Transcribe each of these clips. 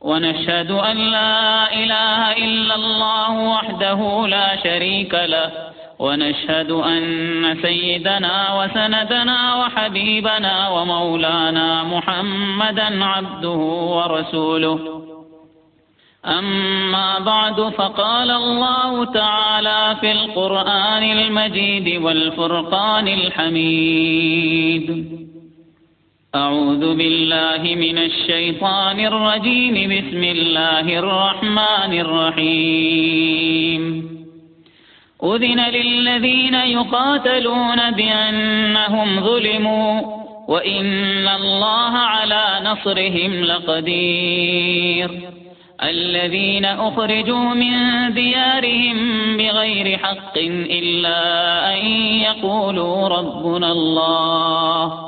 ونشهد أن لا إله إلا الله وحده لا شريك له ونشهد أن سيدنا وسندنا وحبيبنا ومولانا محمدا عبده ورسوله. أما بعد فقال الله تعالى في القرآن المجيد والفرقان الحميد. أعوذ بالله من الشيطان الرجيم. بسم الله الرحمن الرحيم. أذن للذين يقاتلون بأنهم ظلموا وإن الله على نصرهم لقدير. الذين أخرجوا من ديارهم بغير حق إلا أن يقولوا ربنا الله.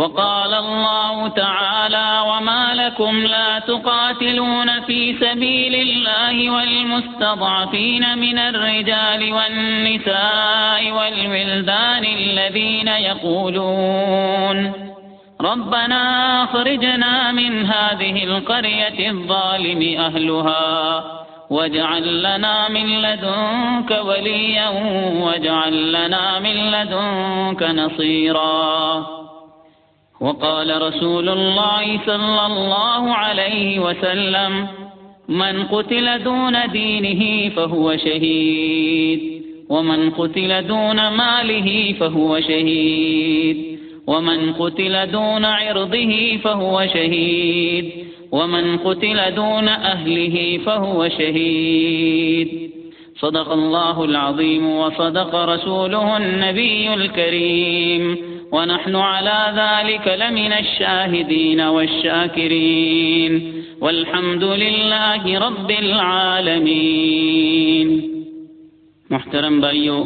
وقال الله تعالى وما لكم لا تقاتلون في سبيل الله والمستضعفين من الرجال والنساء والولدان الذين يقولون ربنا أخرجنا من هذه القرية الظالم أهلها واجعل لنا من لدنك وليا واجعل لنا من لدنك نصيرا وقال رسول الله صلى الله عليه وسلم من قتل دون دينه فهو شهيد ومن قتل دون ماله فهو شهيد ومن قتل دون عرضه فهو شهيد ومن قتل دون أهله فهو شهيد. صدق الله العظيم وصدق رسوله النبي الكريم. ونحن على ذلك لمن الشاهدين والشاكرين والحمد لله رب العالمين. محترم بھائیوں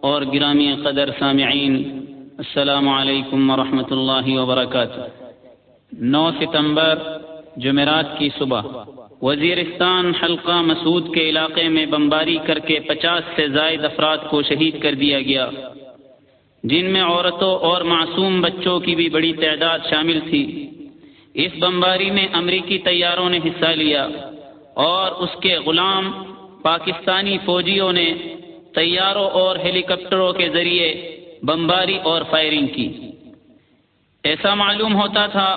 اور گرامی قدر سامعین، السلام علیکم ورحمۃ اللہ وبرکاتہ۔ نو ستمبر جمعرات کی صبح وزیرستان حلقہ مسعود کے علاقے میں بمباری کر کے پچاس سے زائد افراد کو شہید کر دیا گیا۔ جن میں عورتوں اور معصوم بچوں کی بھی بڑی تعداد شامل تھی۔ اس بمباری میں امریکی طیاروں نے حصہ لیا اور اس کے غلام پاکستانی فوجیوں نے طیاروں اور ہیلی کاپٹروں کے ذریعے بمباری اور فائرنگ کی۔ ایسا معلوم ہوتا تھا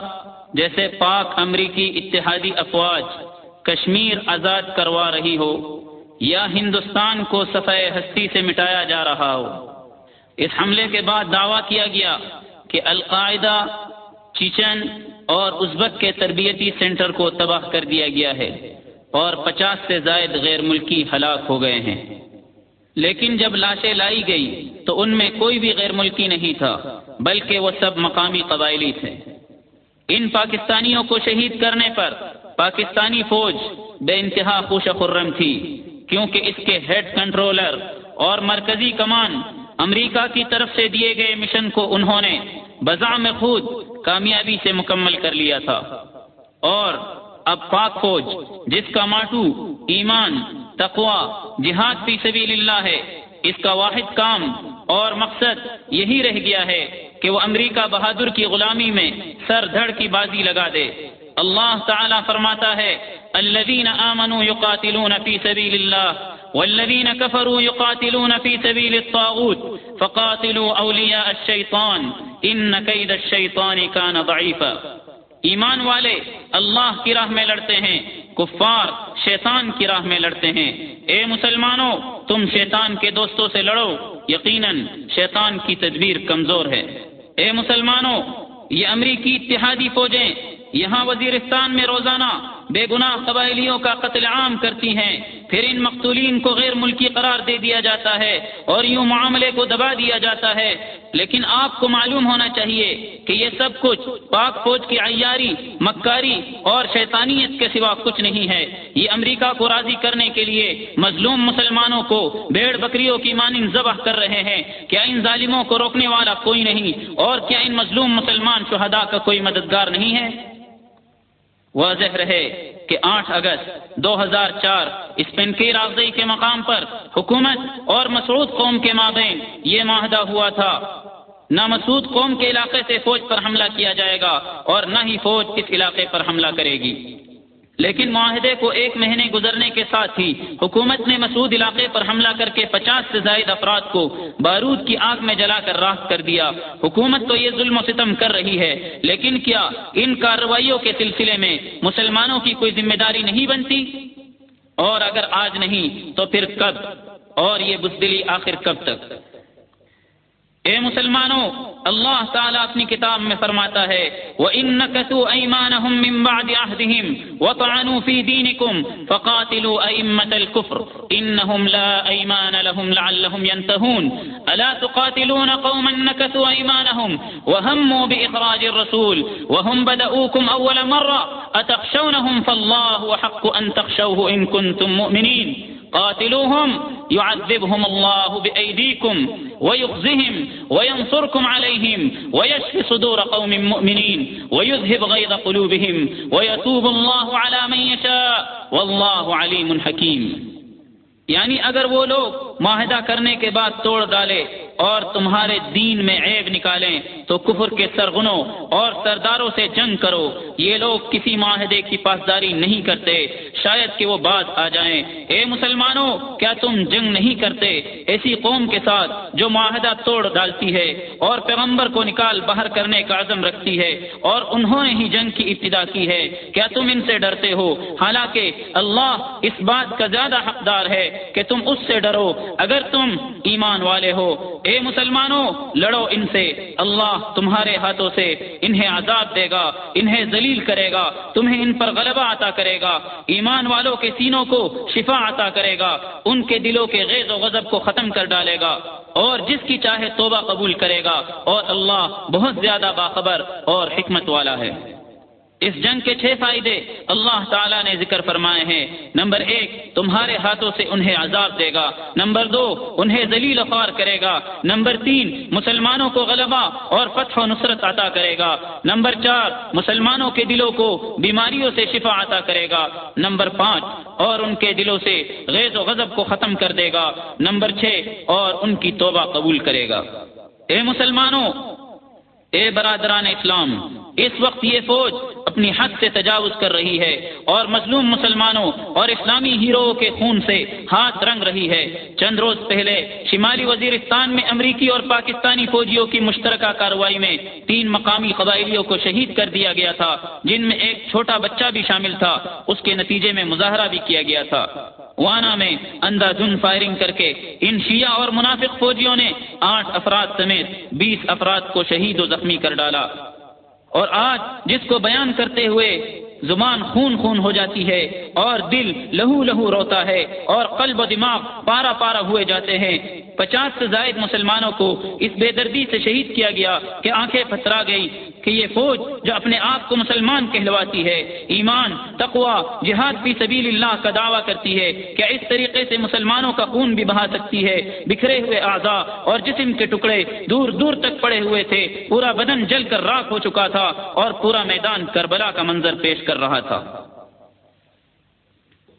جیسے پاک امریکی اتحادی افواج کشمیر آزاد کروا رہی ہو یا ہندوستان کو صفحہ ہستی سے مٹایا جا رہا ہو۔ اس حملے کے بعد دعویٰ کیا گیا کہ القاعدہ چیچن اور ازبک کے تربیتی سینٹر کو تباہ کر دیا گیا ہے اور پچاس سے زائد غیر ملکی ہلاک ہو گئے ہیں۔ لیکن جب لاشیں لائی گئی تو ان میں کوئی بھی غیر ملکی نہیں تھا، بلکہ وہ سب مقامی قبائلی تھے۔ ان پاکستانیوں کو شہید کرنے پر پاکستانی فوج بے انتہا خوش خرم تھی، کیونکہ اس کے ہیڈ کنٹرولر اور مرکزی کمان امریکہ کی طرف سے دیے گئے مشن کو انہوں نے بزام خود کامیابی سے مکمل کر لیا تھا۔ اور اب پاک فوج، جس کا ماٹو ایمان تقوا جہاد فی سبیل اللہ ہے، اس کا واحد کام اور مقصد یہی رہ گیا ہے کہ وہ امریکہ بہادر کی غلامی میں سر دھڑ کی بازی لگا دے۔ اللہ تعالی فرماتا ہے الذين آمنوا يقاتلون في سبيل الله والذين كفروا يقاتلون في سبيل الطاغوت فقاتلوا أولياء الشيطان إن كيد الشيطان كان ضعيفا ایمان والے اللہ کی راہ میں لڑتے ہیں، کفار شیطان کی راہ میں لڑتے ہیں۔ اے مسلمانوں، تم شیطان کے دوستوں سے لڑو، یقیناً شیطان کی تدبیر کمزور ہے۔ اے مسلمانوں، یہ امریکی اتحادی فوجیں، یہاں وزیرستان میں روزانہ بے گناہ قبائلیوں کا قتل عام کرتی ہیں، پھر ان مقتولین کو غیر ملکی قرار دے دیا جاتا ہے اور یوں معاملے کو دبا دیا جاتا ہے۔ لیکن آپ کو معلوم ہونا چاہیے کہ یہ سب کچھ پاک فوج کی عیاری، مکاری اور شیطانیت کے سوا کچھ نہیں ہے۔ یہ امریکہ کو راضی کرنے کے لیے مظلوم مسلمانوں کو بیڑ بکریوں کی مانند ذبح کر رہے ہیں۔ کیا ان ظالموں کو روکنے والا کوئی نہیں اور کیا ان مظلوم مسلمان شہداء کا کوئی مددگار نہیں ہے؟ واضح رہے کہ آٹھ اگست دو ہزار چار اسپین کی رازئی کے مقام پر حکومت اور مسعود قوم کے مابین یہ معاہدہ ہوا تھا۔ نہ مسعود قوم کے علاقے سے فوج پر حملہ کیا جائے گا اور نہ ہی فوج اس علاقے پر حملہ کرے گی۔ لیکن معاہدے کو ایک مہینے گزرنے کے ساتھ ہی حکومت نے مسعود علاقے پر حملہ کر کے پچاس سے زائد افراد کو بارود کی آگ میں جلا کر راہ کر دیا۔ حکومت تو یہ ظلم و ستم کر رہی ہے، لیکن کیا ان کارروائیوں کے سلسلے میں مسلمانوں کی کوئی ذمہ داری نہیں بنتی؟ اور اگر آج نہیں، تو پھر کب؟ اور یہ بزدلی آخر کب تک؟ اے مسلمانوں الله تعالى في كتاب میں فرماتا ہے وَإِنَّكَ تُو أَيْمَانَهُمْ مِنْ بَعْدِ عَهْدِهِمْ وَطَعَنُوا فِي دِينِكُمْ فَقَاتِلُوا أَئِمَّةَ الْكُفْرِ إِنَّهُمْ لَا أَيْمَانَ لَهُمْ لَعَلَّهُمْ يَنْتَهُونَ. أَلَا تُقَاتِلُونَ قَوْمًا نَكَثُوا أَيْمَانَهُمْ وَهَمُّوا بِإِخْرَاجِ الرَّسُولِ وَهُمْ بدأوكم أَوَّلَ مَرَّةٍ أَتَخْشَوْنَهُمْ فَاللَّهُ أَحَقُّ أَن تَخْشَوْهُ إِن كُنتُم مُّؤْمِنِينَ. قاتلوهم يعذبهم الله بأيديكم ويخزهم وينصركم عليهم ويشفي صدور قوم مؤمنين ويذهب غيظ قلوبهم ويتوب الله على من يشاء. والله عليم حكيم. یعنی اگر وہ لوگ معاہدہ کرنے کے بعد توڑ ڈالے اور تمہارے دین میں عیب نکالیں، تو کفر کے سرغنوں اور سرداروں سے جنگ کرو۔ یہ لوگ کسی معاہدے کی پاسداری نہیں کرتے۔ شاید کہ وہ بات آ جائیں۔ اے مسلمانوں، کیا تم جنگ نہیں کرتے؟ ایسی قوم کے ساتھ جو معاہدہ توڑ ڈالتی ہے اور پیغمبر کو نکال باہر کرنے کا عزم رکھتی ہے اور انہوں نے ہی جنگ کی ابتدا کی ہے۔ کیا تم ان سے ڈرتے ہو؟ حالانکہ اللہ اس بات کا زیادہ حقدار ہے کہ تم اس سے ڈرو۔ اگر تم ایمان والے ہو، اے مسلمانوں، لڑو ان سے۔ اللہ تمہارے ہاتھوں سے انہیں عذاب دے گا، انہیں ذلیل کرے گا، تمہیں ان پر غلبہ عطا کرے گا۔ ایمان والوں کے سینوں کو شفا عطا کرے گا، ان کے دلوں کے غیظ و غضب کو ختم کر ڈالے گا اور جس کی چاہے توبہ قبول کرے گا اور اللہ بہت زیادہ باخبر اور حکمت والا ہے۔ اس جنگ کے چھ فائدے اللہ تعالیٰ نے ذکر فرمائے ہیں۔ نمبر ایک، تمہارے ہاتھوں سے انہیں عذاب دے گا۔ نمبر دو، انہیں ذلیل خوار کرے گا۔ نمبر تین، مسلمانوں کو غلبہ اور فتح و نصرت عطا کرے گا۔ نمبر چار، مسلمانوں کے دلوں کو بیماریوں سے شفا عطا کرے گا۔ نمبر پانچ، اور ان کے دلوں سے غیظ و غضب کو ختم کر دے گا۔ نمبر چھ، اور ان کی توبہ قبول کرے گا۔ اے مسلمانوں، اے برادران اسلام اس وقت یہ فوج اپنی حد سے تجاوز کر رہی ہے اور مظلوم مسلمانوں اور اسلامی ہیرو کے خون سے ہاتھ رنگ رہی ہے۔ چند روز پہلے شمالی وزیرستان میں امریکی اور پاکستانی فوجیوں کی مشترکہ کارروائی میں تین مقامی قبائلیوں کو شہید کر دیا گیا تھا، جن میں ایک چھوٹا بچہ بھی شامل تھا۔ اس کے نتیجے میں مظاہرہ بھی کیا گیا تھا۔ وانا میں اندھا دھن فائرنگ کر کے ان شیعہ اور منافق فوجیوں نے آٹھ افراد سمیت بیس افراد کو شہید و زخمی کر ڈالا۔ اور آج جس کو بیان کرتے ہوئے زبان خون خون ہو جاتی ہے اور دل لہو لہو روتا ہے اور قلب و دماغ پارا پارا ہوئے جاتے ہیں، پچاس سے زائد مسلمانوں کو اس بے دردی سے شہید کیا گیا کہ آنکھیں پتھرا گئی کہ یہ فوج جو اپنے آپ کو مسلمان کہلواتی ہے، ایمان تقوا جہاد فی سبیل اللہ کا دعویٰ کرتی ہے، کیا اس طریقے سے مسلمانوں کا خون بھی بہا سکتی ہے؟ بکھرے ہوئے اعضاء اور جسم کے ٹکڑے دور دور تک پڑے ہوئے تھے، پورا بدن جل کر راک ہو چکا تھا اور پورا میدان کربلا کا منظر پیش کر رہا تھا۔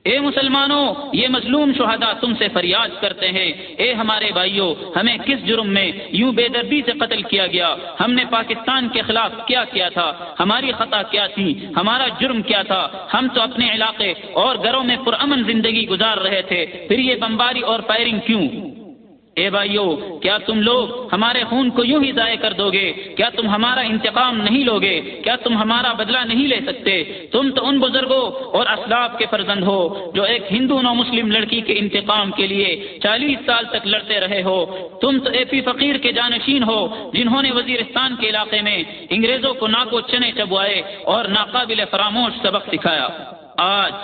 اے مسلمانوں، یہ مظلوم شہداء تم سے فریاد کرتے ہیں۔ اے ہمارے بھائیوں ہمیں کس جرم میں یوں بے دردی سے قتل کیا گیا؟ ہم نے پاکستان کے خلاف کیا کیا تھا؟ ہماری خطا کیا تھی؟ ہمارا جرم کیا تھا؟ ہم تو اپنے علاقے اور گھروں میں پرامن زندگی گزار رہے تھے۔ پھر یہ بمباری اور فائرنگ کیوں؟ اے بھائیو، کیا تم لوگ ہمارے خون کو یوں ہی ضائع کر دو گے؟ کیا تم ہمارا انتقام نہیں لو گے؟ کیا تم ہمارا بدلہ نہیں لے سکتے؟ تم تو ان بزرگوں اور اسلاف کے فرزند ہو جو ایک ہندو نو مسلم لڑکی کے انتقام کے لیے چالیس سال تک لڑتے رہے ہو۔ تم تو اے پی فقیر کے جانشین ہو، جنہوں نے وزیرستان کے علاقے میں انگریزوں کو ناکو چنے چبوائے اور ناقابل فراموش سبق سکھایا۔ آج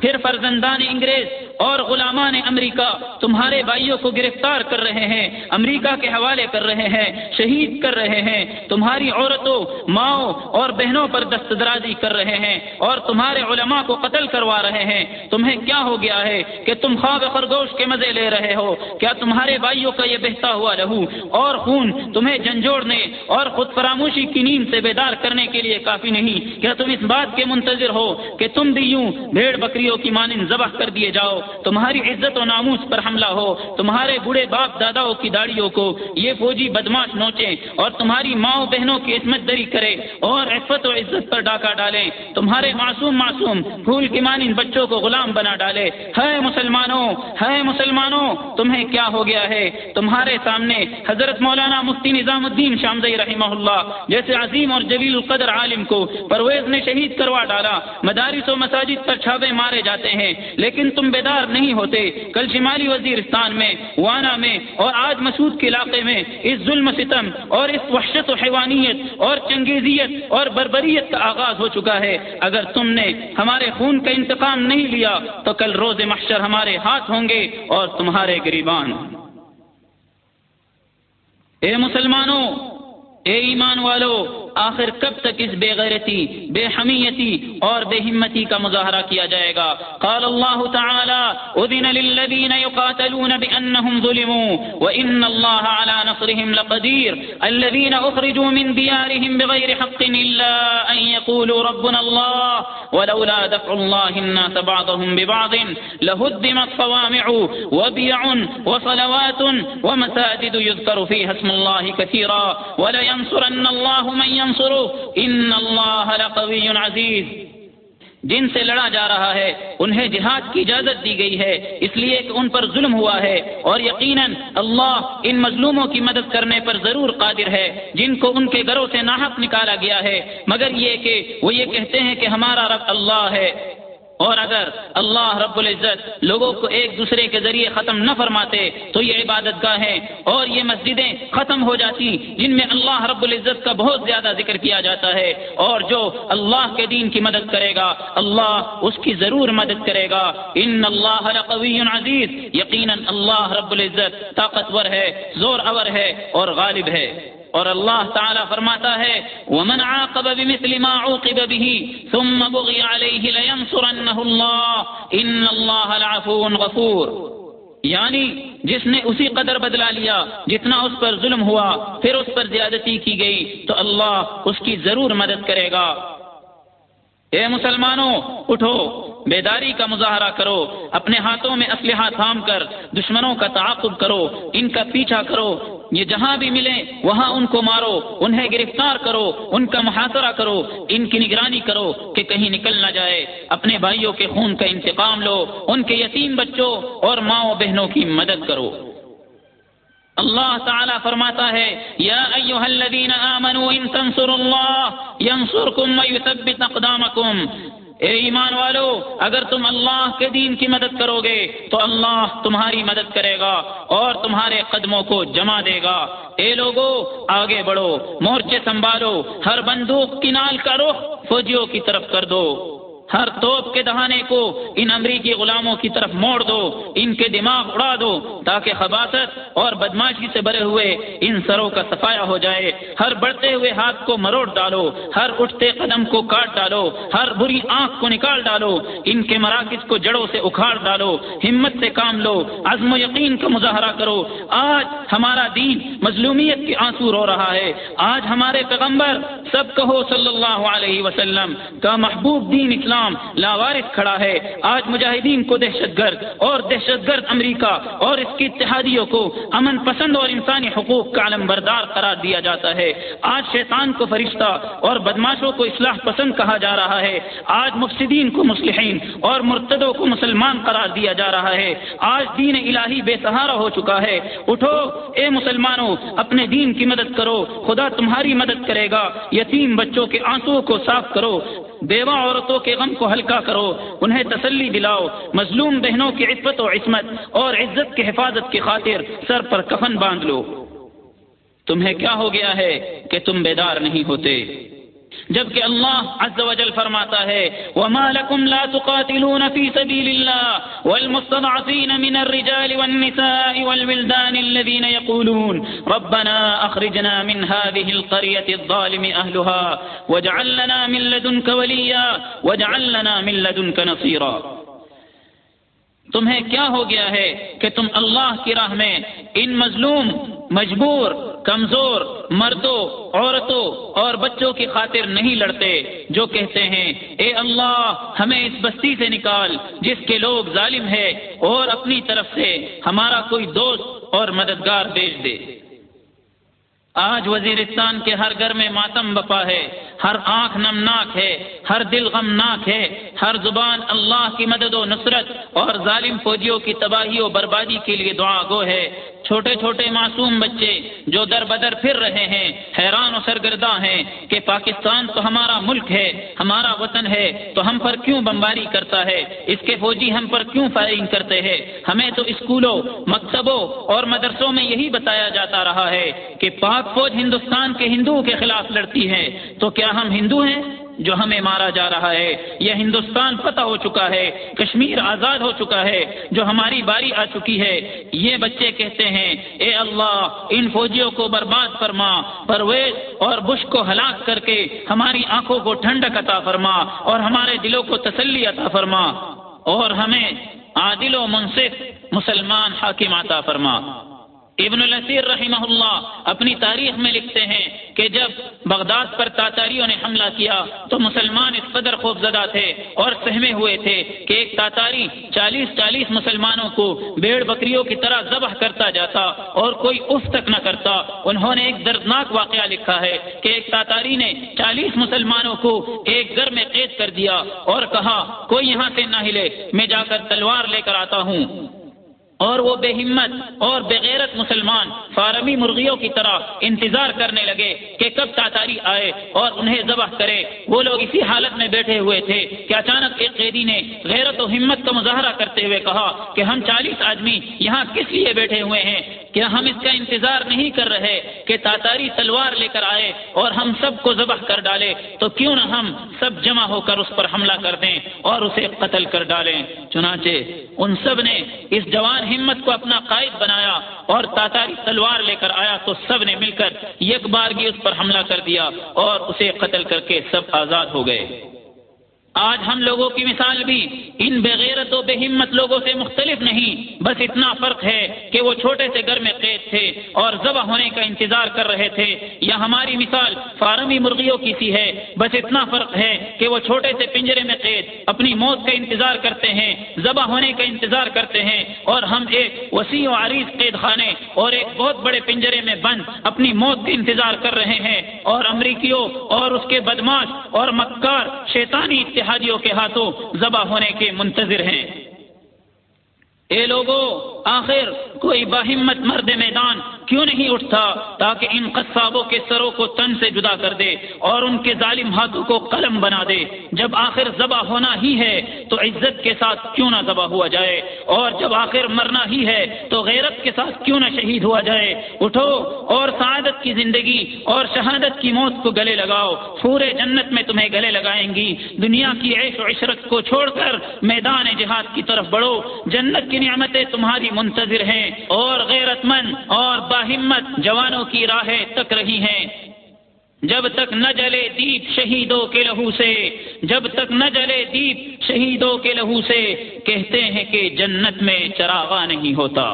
پھر فرزندان انگریز اور غلامان امریکہ تمہارے بھائیوں کو گرفتار کر رہے ہیں، امریکہ کے حوالے کر رہے ہیں، شہید کر رہے ہیں۔ تمہاری عورتوں، ماؤں اور بہنوں پر دستدرازی کر رہے ہیں اور تمہارے علماء کو قتل کروا رہے ہیں۔ تمہیں کیا ہو گیا ہے کہ تم خواب خرگوش کے مزے لے رہے ہو؟ کیا تمہارے بھائیوں کا یہ بہتا ہوا لہو اور خون تمہیں جھنجھوڑنے اور خود فراموشی کی نیند سے بیدار کرنے کے لیے کافی نہیں؟ کیا تم اس بات کے منتظر ہو کہ تم بھی یوں بھیڑ بکری کی مانند ذبح کر دیے جاؤ۔ تمہاری عزت و ناموس پر حملہ ہو۔ تمہارے بوڑھے باپ داداؤں کی داڑیوں کو یہ فوجی بدماش نوچے اور تمہاری ماؤں بہنوں کی عصمت دری کرے اور عفت و عزت پر ڈاکہ ڈالے تمہارے معصوم معصوم پھول کی مانند بچوں کو غلام بنا ڈالے۔ ہے مسلمانوں ہے مسلمانوں، تمہیں کیا ہو گیا ہے؟ تمہارے سامنے حضرت مولانا مفتی نظام الدین شامزئی رحمہ اللہ جیسے عظیم اور جلیل القدر عالم کو پرویز نے شہید کروا ڈالا۔ مدارس و مساجد پر چھاپے مارے مارے جاتے ہیں، لیکن تم بیدار نہیں ہوتے۔ کل شمالی وزیرستان میں، وانا میں اور آج مسعود کے علاقے میں اس ظلم ستم اور اس وحشت و حیوانیت اور چنگیزیت اور بربریت کا آغاز ہو چکا ہے۔ اگر تم نے ہمارے خون کا انتقام نہیں لیا، تو کل روز محشر ہمارے ہاتھ ہوں گے اور تمہارے گریبان۔ اے مسلمانوں، اے ایمان والو آخر کب تک اس بے غیرتی بے حمیتی اور بے ہمتی کا مظاہرہ کیا جائے گا۔ قال الله تعالى أذن للذين يقاتلون بأنهم ظلموا وإن الله على نصرهم لقدير الذين أخرجوا من ديارهم بغير حق إلا أن يقولوا ربنا الله ولولا دفع الله الناس بعضهم ببعض لهدمت صوامع وبيع وصلوات ومساجد يذكر فيها اسم الله كثيرا ولينصرن الله من ينصر ان اللہ لقوی عزیز جن سے لڑا جا رہا ہے، انہیں جہاد کی اجازت دی گئی ہے، اس لیے کہ ان پر ظلم ہوا ہے۔ اور یقیناً اللہ ان مظلوموں کی مدد کرنے پر ضرور قادر ہے، جن کو ان کے گھروں سے ناحق نکالا گیا ہے۔ مگر یہ کہ وہ یہ کہتے ہیں کہ ہمارا رب اللہ ہے۔ اور اگر اللہ رب العزت لوگوں کو ایک دوسرے کے ذریعے ختم نہ فرماتے تو یہ عبادت گاہیں اور یہ مسجدیں ختم ہو جاتی جن میں اللہ رب العزت کا بہت زیادہ ذکر کیا جاتا ہے اور جو اللہ کے دین کی مدد کرے گا، اللہ اس کی ضرور مدد کرے گا۔ ان اللہ قوی عزیز، یقیناً اللہ رب العزت طاقتور ہے، زور اور ہے اور غالب ہے۔ اور اللہ تعالیٰ فرماتا ہے، ومن عاقب بمثل ما عوقب به ثم بغي عليه لينصرنه الله ان الله العفو غفور۔ یعنی جس نے اسی قدر بدلا لیا جتنا اس پر ظلم ہوا، پھر اس پر زیادتی کی گئی، تو اللہ اس کی ضرور مدد کرے گا۔ اے مسلمانوں، اٹھو، بیداری کا مظاہرہ کرو، اپنے ہاتھوں میں اسلحہ تھام کر، دشمنوں کا تعاقب کرو، ان کا پیچھا کرو یہ جہاں بھی ملے وہاں ان کو مارو، انہیں گرفتار کرو، ان کا محاصرہ کرو، ان کی نگرانی کرو کہ کہیں نکل نہ جائے۔ اپنے بھائیوں کے خون کا انتقام لو، ان کے یتیم بچوں اور ماؤں بہنوں کی مدد کرو۔ اللہ تعالیٰ فرماتا ہے، یا ایوہ الذین آمنوا ان تنصروا اللہ، ینصرکم ویثبت اقدامکم۔ اے ایمان والو، اگر تم اللہ کے دین کی مدد کرو گے تو اللہ تمہاری مدد کرے گا اور تمہارے قدموں کو جمع دے گا۔ اے لوگو، آگے بڑھو، مورچے سنبھالو، ہر بندوق کی نال کا رخ فوجیوں کی طرف کر دو۔ ہر توپ کے دہانے کو ان امریکی غلاموں کی طرف موڑ دو، ان کے دماغ اڑا دو، تاکہ خباست اور بدماشی سے بھرے ہوئے ان سروں کا صفایا ہو جائے۔ ہر بڑھتے ہوئے ہاتھ کو مروڑ ڈالو، ہر اٹھتے قدم کو کاٹ ڈالو، ہر بری آنکھ کو نکال ڈالو، ان کے مراکز کو جڑوں سے اکھاڑ ڈالو، ہمت سے کام لو، عزم و یقین کا مظاہرہ کرو۔ آج ہمارا دین مظلومیت کے آنسو رو رہا ہے۔ آج ہمارے پیغمبر سب کہو صلی اللہ علیہ وسلم، کا محبوب دین اسلام اسلام لاوارث کھڑا ہے۔ آج مجاہدین کو دہشت گرد اور دہشت گرد امریکہ اور اس کی اتحادیوں کو امن پسند اور انسانی حقوق کا علم بردار قرار دیا جاتا ہے۔ آج شیطان کو فرشتہ اور بدماشوں کو اصلاح پسند کہا جا رہا ہے۔ آج مفسدین کو مسلحین اور مرتدوں کو مسلمان قرار دیا جا رہا ہے۔ آج دین الہی بے سہارا ہو چکا ہے۔ اٹھو، اے مسلمانوں، اپنے دین کی مدد کرو۔ خدا تمہاری مدد کرے گا۔ یتیم بچوں کے آنسو کو صاف کرو۔ بیوہ عورتوں کے غم کو ہلکا کرو، انہیں تسلی دلاؤ، مظلوم بہنوں کی عفت و عصمت اور عزت کی حفاظت کی خاطر سر پر کفن باندھ لو۔ تمہیں کیا ہو گیا ہے کہ تم بیدار نہیں ہوتے؟ جبك الله عز وجل فرماتا ہے وَمَا لَكُمْ لَا تُقَاتِلُونَ فِي سَبِيلِ اللَّهِ وَالْمُسْتَضْعَفِينَ مِنَ الرِّجَالِ وَالنِّسَاءِ وَالْوِلْدَانِ الَّذِينَ يَقُولُونَ رَبَّنَا أَخْرِجْنَا مِنْ هَذِهِ الْقَرْيَةِ الظَّالِمِ أَهْلُهَا وَاجْعَلْ لَنَا مِنْ لَدُنْكَ وَلِيًّا وَاجْعَلْ لَنَا مِنْ لَدُنْكَ نَصِيرًا تمہیں کیا ہو گیا ہے کہ تم اللہ کی راہ میں ان مظلوم مجبور کمزور مردوں، عورتوں اور بچوں کی خاطر نہیں لڑتے، جو کہتے ہیں، اے اللہ، ہمیں اس بستی سے نکال، جس کے لوگ ظالم ہے اور اپنی طرف سے ہمارا کوئی دوست اور مددگار بھیج دے۔ آج وزیرستان کے ہر گھر میں ماتم بپا ہے، ہر آنکھ نمناک ہے، ہر دل غمناک ہے، ہر زبان اللہ کی مدد و نصرت اور ظالم فوجیوں کی تباہی و بربادی کے لیے دعا گو ہے۔ چھوٹے چھوٹے معصوم بچے جو در بدر پھر رہے ہیں، حیران و سرگرداں ہیں کہ پاکستان تو ہمارا ملک ہے، ہمارا وطن ہے، تو ہم پر کیوں بمباری کرتا ہے؟ اس کے فوجی ہم پر کیوں فائرنگ کرتے ہیں؟ ہمیں تو اسکولوں، مکتبوں اور مدرسوں میں یہی بتایا جاتا رہا ہے کہ پاک فوج ہندوستان کے ہندوؤں کے خلاف لڑتی ہے، تو کیا ہم ہندو ہیں جو ہمیں مارا جا رہا ہے؟ یہ ہندوستان فتح ہو چکا ہے، کشمیر آزاد ہو چکا ہے، جو ہماری باری آ چکی ہے۔ یہ بچے کہتے ہیں، اے اللہ، ان فوجیوں کو برباد فرما، پرویز اور بش کو ہلاک کر کے ہماری آنکھوں کو ٹھنڈک عطا فرما اور ہمارے دلوں کو تسلی عطا فرما اور ہمیں عادل و منصف مسلمان حاکم عطا فرما۔ ابن الاسیر رحمہ اللہ اپنی تاریخ میں لکھتے ہیں کہ جب بغداد پر تاتاریوں نے حملہ کیا تو مسلمان اس قدر خوف زدہ تھے اور سہمے ہوئے تھے کہ ایک تاتاری چالیس چالیس مسلمانوں کو بیڑ بکریوں کی طرح ذبح کرتا جاتا اور کوئی اف تک نہ کرتا۔ انہوں نے ایک دردناک واقعہ لکھا ہے کہ ایک تاتاری نے چالیس مسلمانوں کو ایک گھر میں قید کر دیا اور کہا، کوئی یہاں سے نہ ہلے، میں جا کر تلوار لے کر آتا ہوں۔ اور وہ بے ہمت اور بغیرت مسلمان فارمی مرغیوں کی طرح انتظار کرنے لگے کہ کب تاتاری آئے اور انہیں ذبح کرے۔ وہ لوگ اسی حالت میں بیٹھے ہوئے تھے کہ اچانک ایک قیدی نے غیرت و ہمت کا مظاہرہ کرتے ہوئے کہا کہ ہم چالیس آدمی یہاں کس لیے بیٹھے ہوئے ہیں؟ کیا ہم اس کا انتظار نہیں کر رہے کہ تاتاری تلوار لے کر آئے اور ہم سب کو ذبح کر ڈالے، تو کیوں نہ ہم سب جمع ہو کر اس پر حملہ کر دیں اور اسے قتل کر ڈالیں۔ چنانچہ ان سب نے اس جوان ہمت کو اپنا قائد بنایا اور تاتاری تلوار لے کر آیا، تو سب نے مل کر یک بارگی اس پر حملہ کر دیا اور اسے قتل کر کے سب آزاد ہو گئے۔ آج ہم لوگوں کی مثال بھی ان بغیرت و بے ہمت لوگوں سے مختلف نہیں، بس اتنا فرق ہے کہ وہ چھوٹے سے گھر میں قید تھے اور ذبح ہونے کا انتظار کر رہے تھے۔ یا ہماری مثال فارمی مرغیوں کی سی ہے، بس اتنا فرق ہے کہ وہ چھوٹے سے پنجرے میں قید اپنی موت کا انتظار کرتے ہیں، ذبح ہونے کا انتظار کرتے ہیں اور ہم ایک وسیع و عریض قید خانے اور ایک بہت بڑے پنجرے میں بند اپنی موت کا انتظار کر رہے ہیں۔ اور امریکیوں اور اس کے بدماش اور مکار شیطانی اتحاد جہادیوں کے ہاتھوں ذبح ہونے کے منتظر ہیں۔ اے لوگوں آخر کوئی باہمت مرد میدان کیوں نہیں اٹھتا تاکہ ان قصابوں کے سروں کو تن سے جدا کر دے اور ان کے ظالم ہاتھوں کو قلم بنا دے۔ جب آخر ذبح ہونا ہی ہے تو عزت کے ساتھ کیوں نہ ذبح ہوا جائے؟ اور جب آخر مرنا ہی ہے تو غیرت کے ساتھ کیوں نہ شہید ہوا جائے؟ اٹھو اور سعادت کی زندگی اور شہادت کی موت کو گلے لگاؤ۔ پورے جنت میں تمہیں گلے لگائیں گی۔ دنیا کی عیش و عشرت کو چھوڑ کر میدان جہاد کی طرف بڑھو۔ جنت کی نعمتیں تمہاری منتظر ہیں اور غیرت مند اور باہمت جوانوں کی راہیں تک رہی ہیں۔ جب تک نہ جلے دیپ شہیدوں کے لہو سے، جب تک نہ جلے دیپ شہیدوں کے لہو سے، کہتے ہیں کہ جنت میں چراغا نہیں ہوتا۔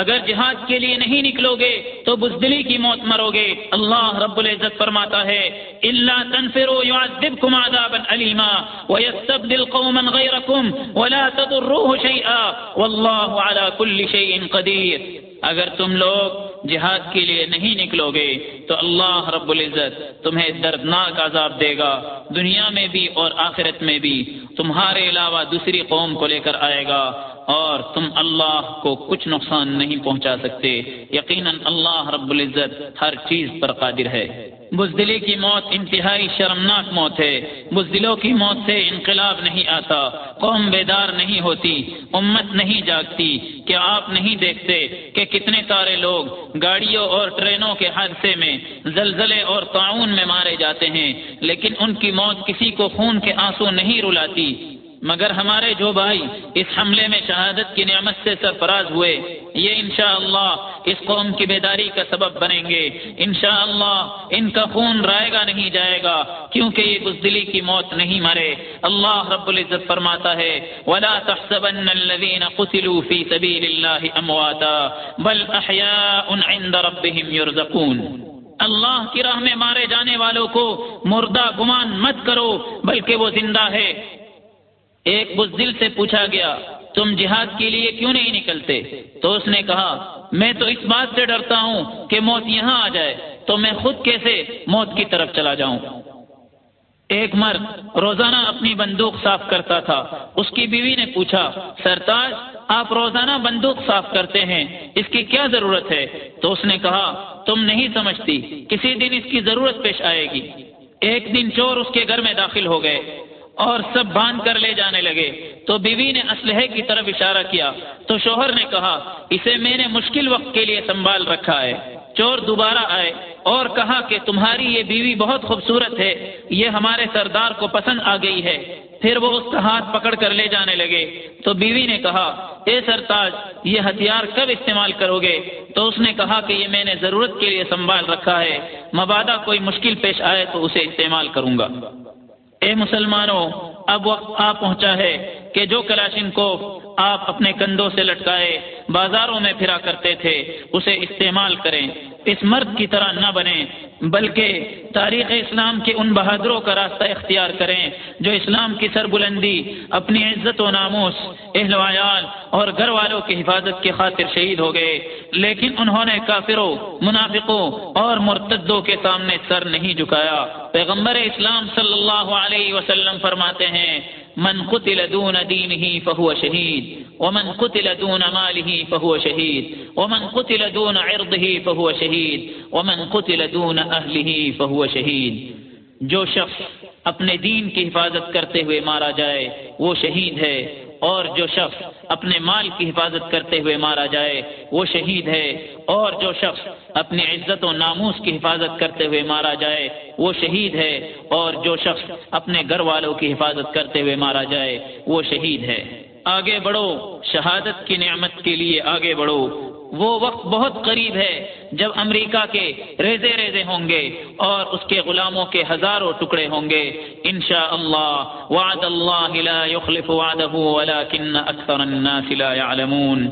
اگر جہاد کے لیے نہیں نکلو گے تو بزدلی کی موت مرو گے۔ اللہ رب العزت فرماتا ہے اللہ تنفروا يعذبكم عذابا علیما ويستبدل قوما غيركم ولا تضروه شيئا والله على كل شيء قدیر اگر تم لوگ جہاد کے لیے نہیں نکلو گے تو اللہ رب العزت تمہیں دردناک عذاب دے گا۔ دنیا میں بھی اور آخرت میں بھی۔ تمہارے علاوہ دوسری قوم کو لے کر آئے گا۔ اور تم اللہ کو کچھ نقصان نہیں پہنچا سکتے۔ یقیناً اللہ رب العزت ہر چیز پر قادر ہے۔ بزدلی کی موت انتہائی شرمناک موت ہے۔ بزدلوں کی موت سے انقلاب نہیں آتا۔ قوم بیدار نہیں ہوتی۔ امت نہیں جاگتی۔ کیا آپ نہیں دیکھتے کہ کتنے سارے لوگ گاڑیوں اور ٹرینوں کے حادثے میں زلزلے اور تعاون میں مارے جاتے ہیں۔ لیکن ان کی موت کسی کو خون کے آنسو نہیں رلاتی۔ مگر ہمارے جو بھائی اس حملے میں شہادت کی نعمت سے سرفراز ہوئے، یہ انشاءاللہ اس قوم کی بیداری کا سبب بنیں گے۔ انشاءاللہ ان کا خون رائے گا نہیں جائے گا، کیونکہ یہ بزدلی کی موت نہیں مرے۔ اللہ رب العزت فرماتا ہے، ولا تحسبن الذين قتلوا في سبيل الله امواتا بل احياء عند ربهم يرزقون۔ اللہ کی راہ میں مارے جانے والوں کو مردہ گمان مت کرو، بلکہ وہ زندہ ہے۔ ایک بزدل سے پوچھا گیا، تم جہاد کے لیے کیوں نہیں نکلتے؟ تو اس نے کہا، میں تو اس بات سے ڈرتا ہوں کہ موت یہاں آ جائے، تو میں خود کیسے موت کی طرف چلا جاؤں؟ ایک مرد روزانہ اپنی بندوق صاف کرتا تھا۔ اس کی بیوی نے پوچھا، سرتاج، آپ روزانہ بندوق صاف کرتے ہیں، اس کی کیا ضرورت ہے؟ تو اس نے کہا، تم نہیں سمجھتی، کسی دن اس کی ضرورت پیش آئے گی۔ ایک دن چور اس کے گھر میں داخل ہو گئے۔ اور سب باندھ کر لے جانے لگے۔ تو بیوی نے اسلحے کی طرف اشارہ کیا۔ تو شوہر نے کہا، اسے میں نے مشکل وقت کے لیے سنبھال رکھا ہے۔ چور دوبارہ آئے اور کہا کہ تمہاری یہ بیوی بہت خوبصورت ہے، یہ ہمارے سردار کو پسند آ گئی ہے۔ پھر وہ اس کا ہاتھ پکڑ کر لے جانے لگے۔ تو بیوی نے کہا، اے سرتاج، یہ ہتھیار کب استعمال کرو گے؟ تو اس نے کہا کہ یہ میں نے ضرورت کے لیے سنبھال رکھا ہے۔ مبادہ کوئی مشکل پیش آئے تو اسے استعمال کروں گا۔ اے مسلمانوں، اب وقت آ پہنچا ہے کہ جو کلاشن کو آپ اپنے کندھوں سے لٹکائے بازاروں میں پھرا کرتے تھے، اسے استعمال کریں۔ اس مرد کی طرح نہ بنے بلکہ تاریخ اسلام کے ان بہادروں کا راستہ اختیار کریں جو اسلام کی سر بلندی اپنی عزت و ناموس، اہل ویال اور گھر والوں کی حفاظت کی خاطر شہید ہو گئے۔ لیکن انہوں نے کافروں، منافقوں اور مرتدوں کے سامنے سر نہیں جھکایا۔ پیغمبر اسلام صلی اللہ علیہ وسلم فرماتے ہیں من قتل دون دينه فهو شهيد، ومن قتل دون ماله فهو شهيد، ومن قتل دون عرضه فهو شهيد، ومن قتل دون أهله فهو شهيد۔ جو شخص اپنے دین کی حفاظت کرتے ہوئے مارا جائے، وہ شہید ہے۔ اور جو شخص اپنے مال کی حفاظت کرتے ہوئے مارا جائے، وہ شہید ہے۔ اور جو شخص اپنی عزت و ناموس کی حفاظت کرتے ہوئے مارا جائے، وہ شہید ہے۔ اور جو شخص اپنے گھر والوں کی حفاظت کرتے ہوئے مارا جائے، وہ شہید ہے۔ آگے بڑھو، شہادت کی نعمت کے لیے آگے بڑھو۔ وہ وقت بہت قریب ہے جب امریکہ کے ریزے ریزے ہوں گے اور اس کے غلاموں کے ہزاروں ٹکڑے ہوں گے۔ انشاء اللہ وعد اللہ لا يخلف وعده ولكن اکثر الناس لا يعلمون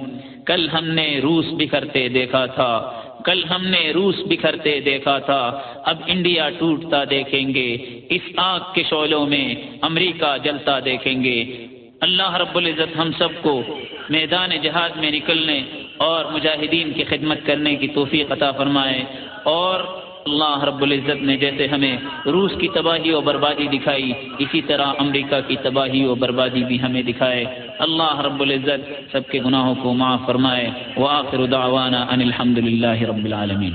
کل ہم نے روس بکھرتے دیکھا تھا۔ کل ہم نے روس بکھرتے دیکھا تھا۔ اب انڈیا ٹوٹتا دیکھیں گے۔ اس آگ کے شعلوں میں امریکہ جلتا دیکھیں گے۔ اللہ رب العزت ہم سب کو میدان جہاد میں نکلنے اور مجاہدین کی خدمت کرنے کی توفیق عطا فرمائے۔ اور اللہ رب العزت نے جیسے ہمیں روس کی تباہی و بربادی دکھائی، اسی طرح امریکہ کی تباہی و بربادی بھی ہمیں دکھائے۔ اللہ رب العزت سب کے گناہوں کو معاف فرمائے۔ وآخر دعوانا ان الحمد للہ رب العالمین۔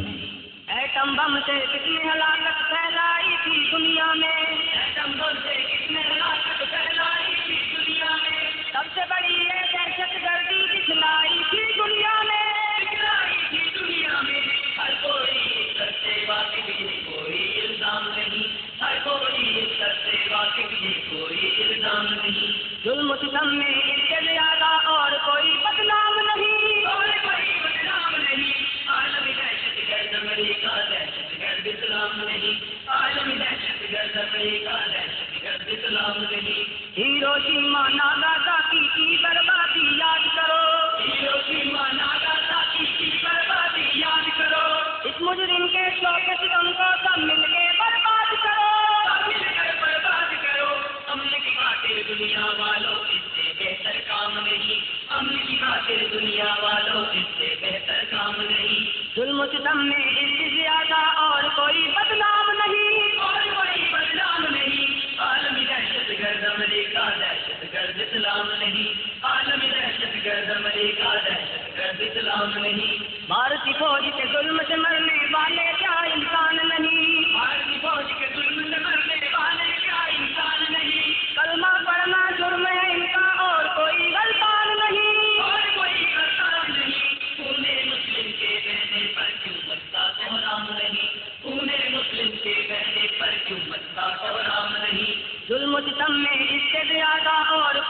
ظلم ستم میں اس سے زیادہ اور کوئی بدنام نہیں۔ اور کوئی بدنام نہیں۔ عالم دہشت گرد امریکہ، دہشت گرد اسلام نہیں۔ عالم دہشت گرد امریکہ، دہشت ہیرو شیما کی بربادی یاد کرو۔ ہیرو شیما ناگا کی بربادی یاد کرو۔ اس مجرم کے شوق ستم کو سب مل کے دنیا والوں اس سے بہتر کام نہیں۔ امن کی خاطر دنیا والوں اس سے بہتر کام نہیں۔ ظلم و ستم میں اس سے زیادہ اور کوئی بدنام نہیں۔ اور کوئی بدنام نہیں۔ عالم دہشت گرد امریکہ دہشت گرد اسلام نہیں۔ عالم دہشت گرد امریکہ دہشت گرد اسلام نہیں۔ بھارتی فوج کے ظلم سے مرنے والے کیا انسان نہیں؟ بھارتی فوج کے ظلم سے مرنے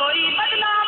کوئی بدنام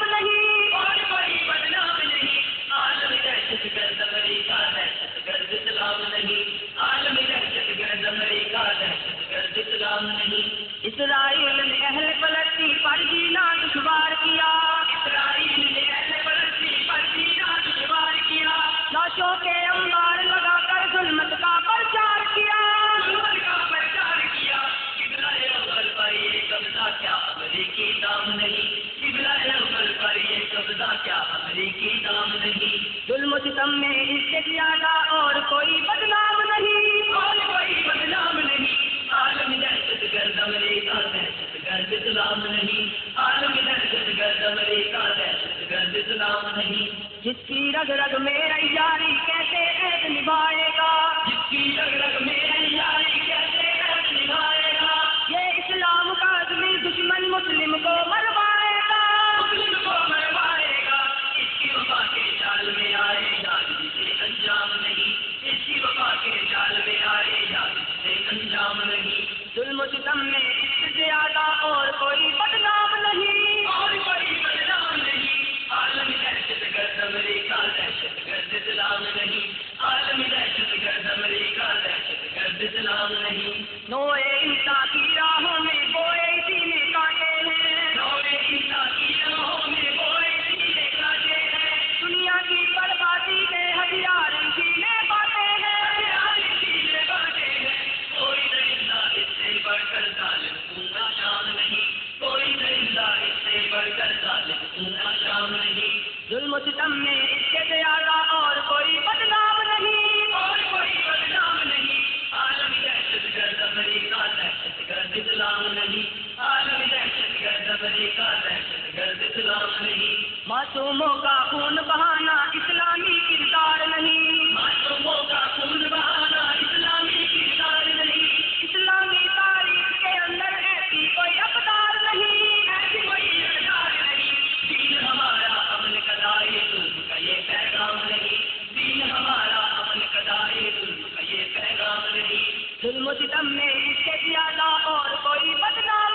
قبضہ کیا امریکی دام نہیں۔ ظلم و ستم میں اس سے زیادہ اور کوئی بدنام نہیں۔ اور کوئی بدنام نہیں۔ عالم دہشت گرد امریکہ دہشت گرد اسلام نہیں۔ عالم دہشت گرد امریکہ دہشت گرد اسلام نہیں۔ جس کی رگ رگ میں یاری کیسے عید نبھائے گا؟ جس کی رگ رگ میں ظلم ستم میں اس سے زیادہ اور کوئی بدنام نہیں۔ اور کوئی بدنام نہیں۔ عالم دہشت گرد امریکہ، دہشت گرد اسلام نہیں۔ عالم دہشت گرد امریکہ، دہشت گرد اسلام نہیں۔ ظلم و ستم میں اس سے زیادہ اور کوئی بدنام